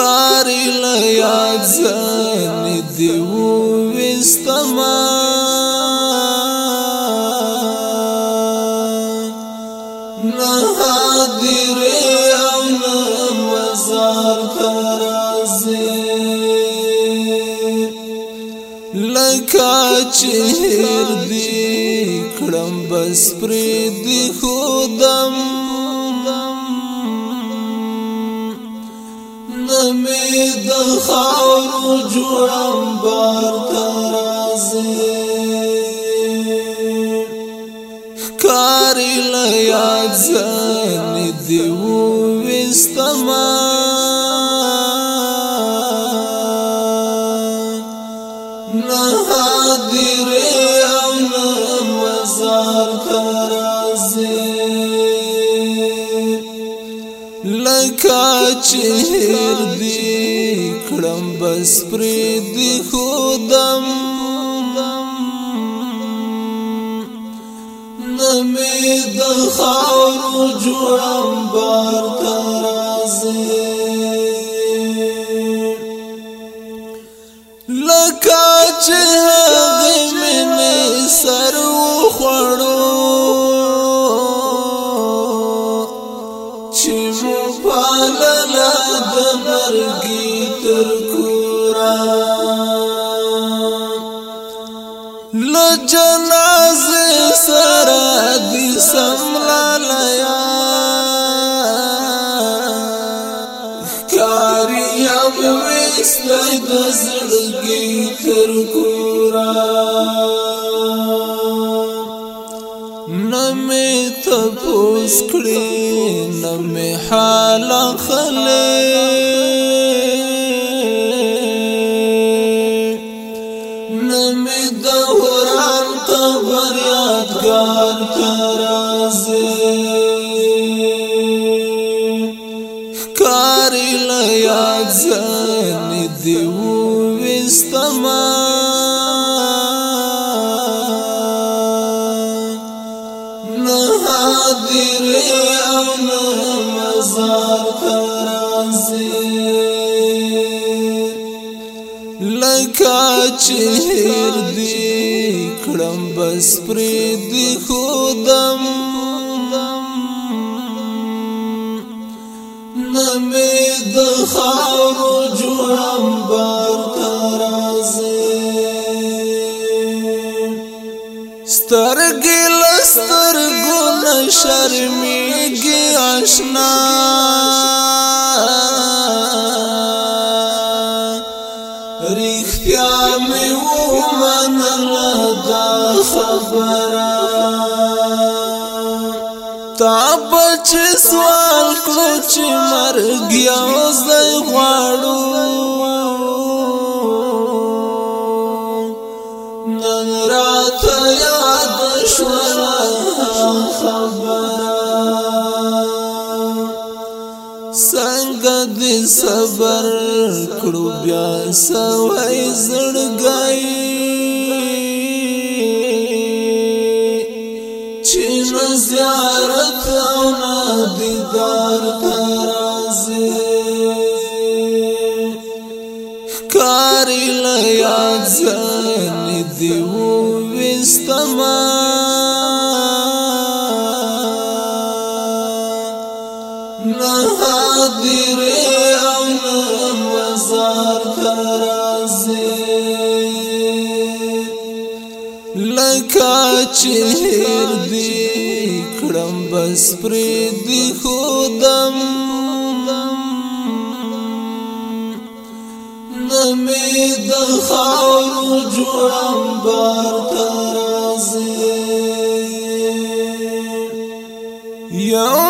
کاری لیاد زانی دیو وستما نهادر او نمزار ترازی لکا چهر دی کڑم بس پری دی خودم مې د خاورو جوړ انبار ترازې کاری لا یاد ځان دی وستما نه حاضر او مزار ترازې لکا چهر دی کړم بس پری دی خودم نمی د خاورو جوړم بار ترازه لکا چهر دی منی سرو له جنازه سره دي سمرا لیا کار یم وسل د زړګي تر کورا نمه تپوس کړي نمه حال خلک دی وستما نه حاضر او نه مزار ترازی لکه چهر دی کړم بس پری دی خودم نمې د خا انبار ترازی سترگی لسترگو نشرمیگی عشنا ریختیا می ومنل دا خبره خپل چې سوال کړو چې مرګ یو ځای غواړو نن راته یاد شول خبره څنګه دې صبر کړو بیا سوي زړګي تاونا دیدار ترازی کاری لیاد زنی دیو وستما نهادر او دی کړم بس پرې دی خودم نمې د خاور جوړم بار ترازه یو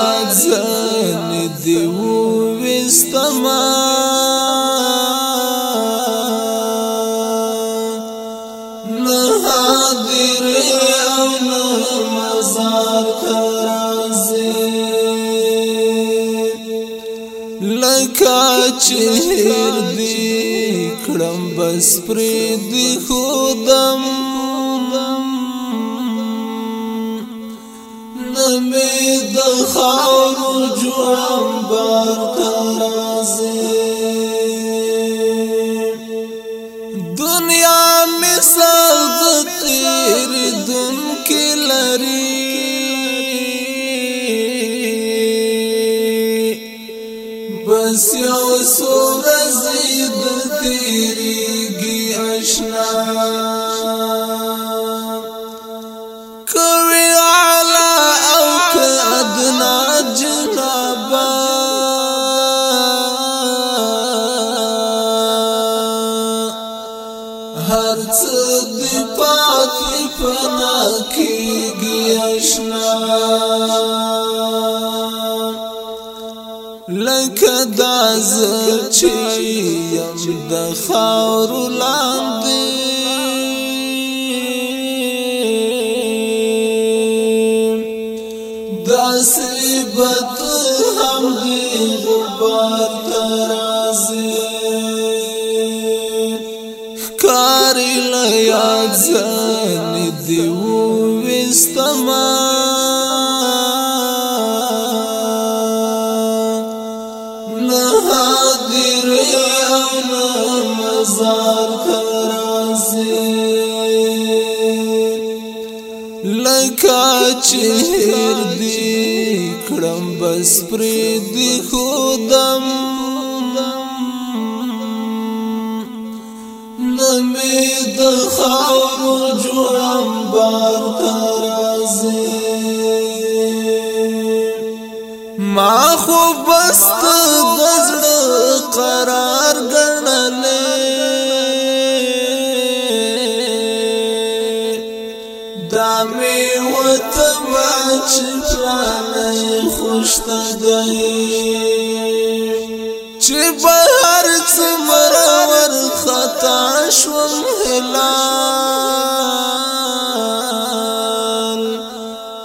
یاد زن دی وستما نه حاضر او نه مزار ترازی لکا چهر دی کړم بس پرې دی خودم مې د خاورو جوړم بار دی پاکی پنا کی گی اشنا لکه داز چیم د خاور لاندې داسې بتو مزار ترازی لکا چهر دی کڑم بس پریدی خودم نمی دخاور جوڑم بار ترازی ما خوب بست دزر قرار نامي وتبع چپانه خوشت دای چې بهر څمر ور خطا شوم هلال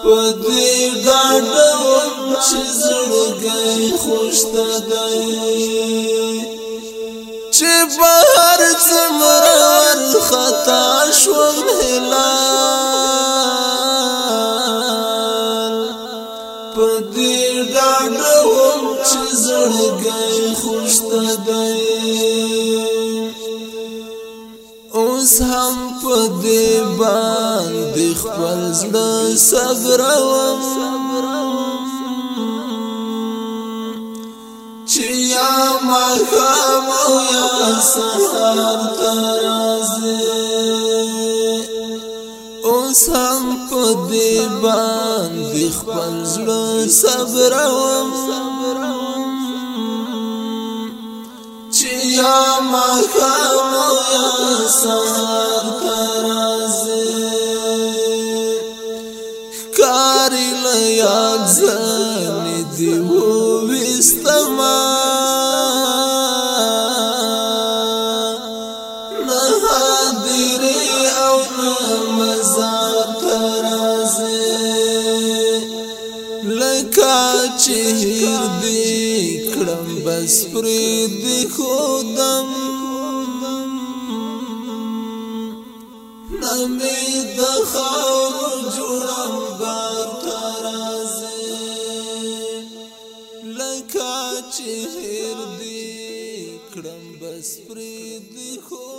پدې ډاډم چې زړګي خوشت دای چې بهر څمر ور خطا شوم هلال مرګ خوشت دی اوس هم په دې باندې خپل زړه صبروم چې یا مخام او یا سحر ترازه اوس هم په دې باندې خپل زړه صبروم یا مخام یا سار ترازی کاری لیاد زانی دیو وستما نه حاضری او نه مزار ترازی کا چهیر دی کړم بس پر دی خودم نمې د خاور جوړم بار ترازه لکه چهیر دی کړم بس پر دی خودم